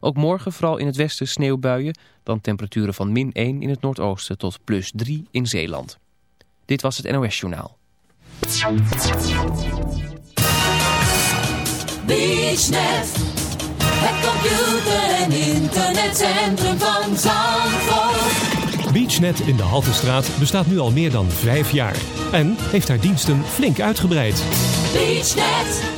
Ook morgen vooral in het westen sneeuwbuien. Dan temperaturen van min 1 in het noordoosten tot plus 3 in Zeeland. Dit was het NOS Journaal. BeachNet, het computer- en internetcentrum van Zandvoort. BeachNet in de Haltestraat bestaat nu al meer dan vijf jaar. En heeft haar diensten flink uitgebreid. BeachNet,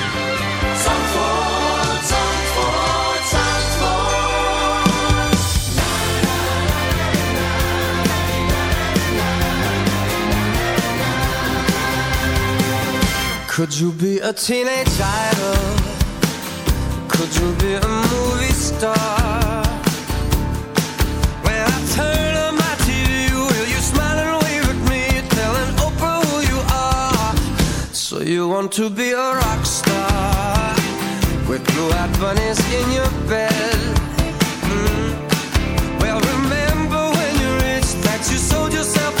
Could you be a teenage idol? Could you be a movie star? When I turn on my TV, will you smile and wave at me, telling Oprah who you are? So you want to be a rock star with blue-eyed bunnies in your bed? Hmm. Well, remember when you reached that you sold yourself.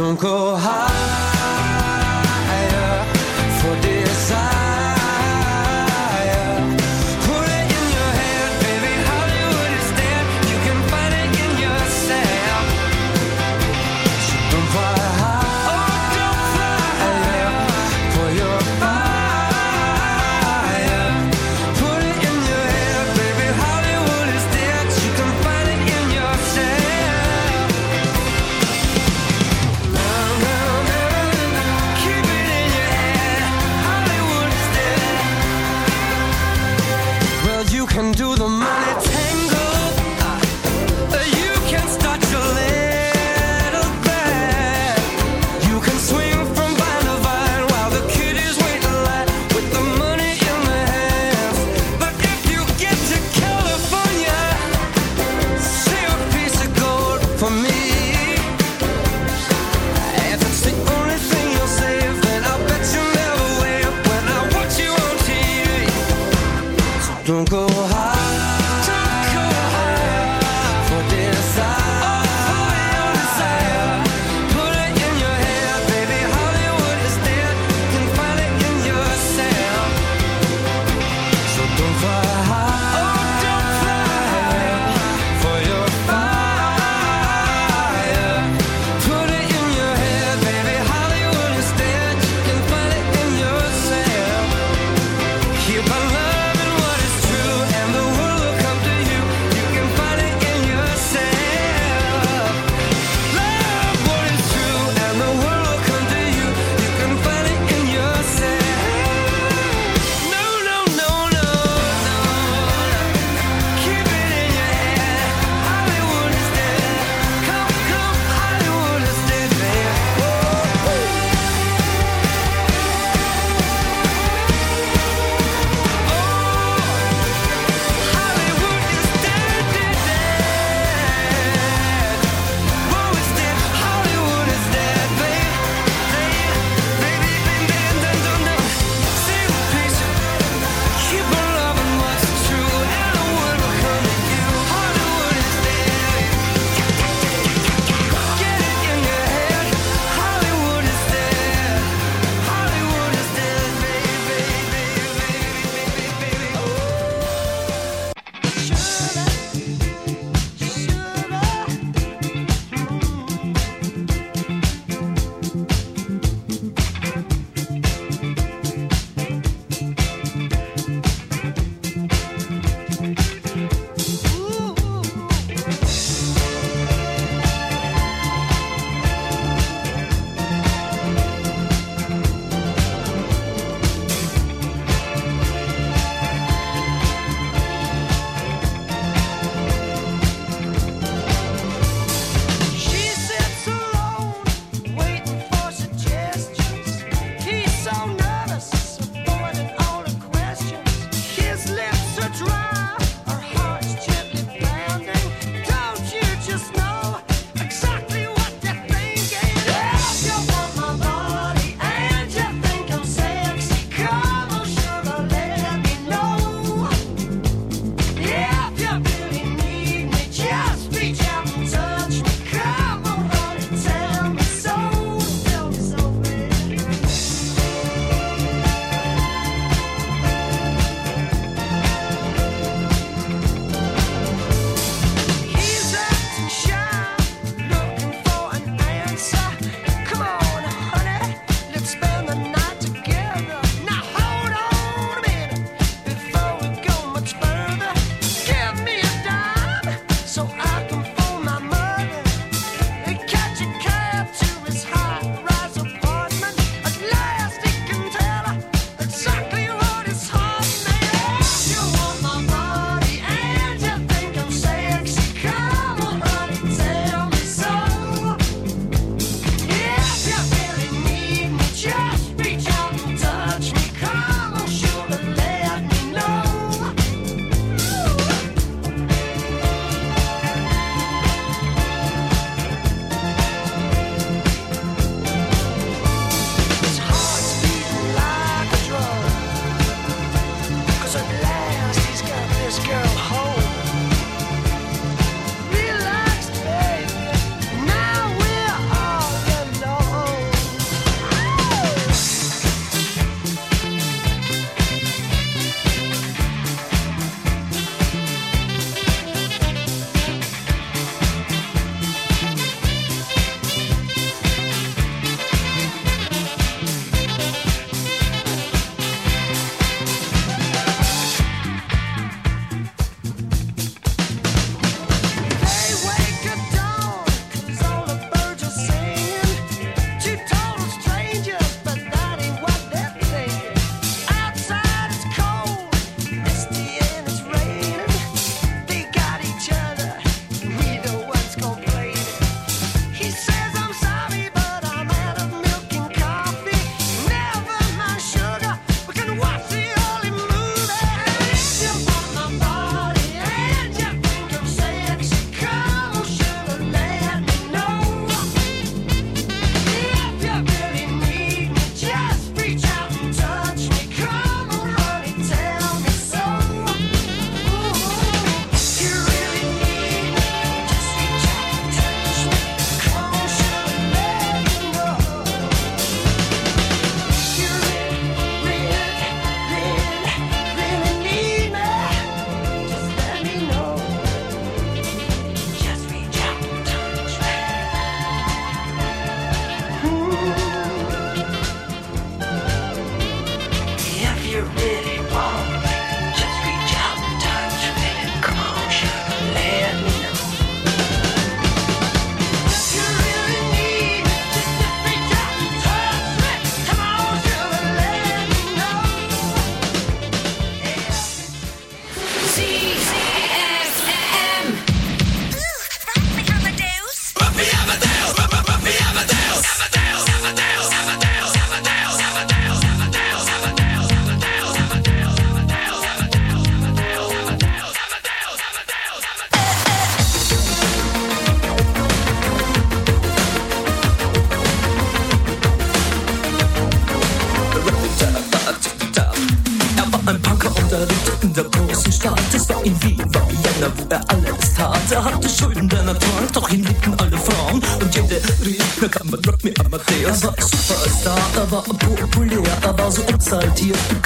Don't go high.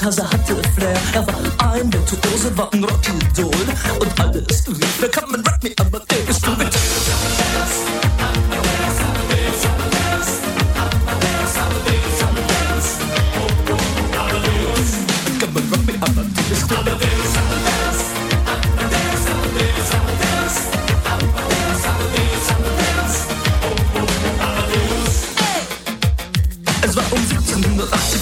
Because er hatte Flair. Er war ein Virtuose, war ein Rockidol. Und alles rief, na kann man Rock me Amadeus. Du bitte.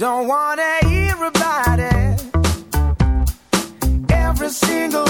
Don't wanna hear about it. Every single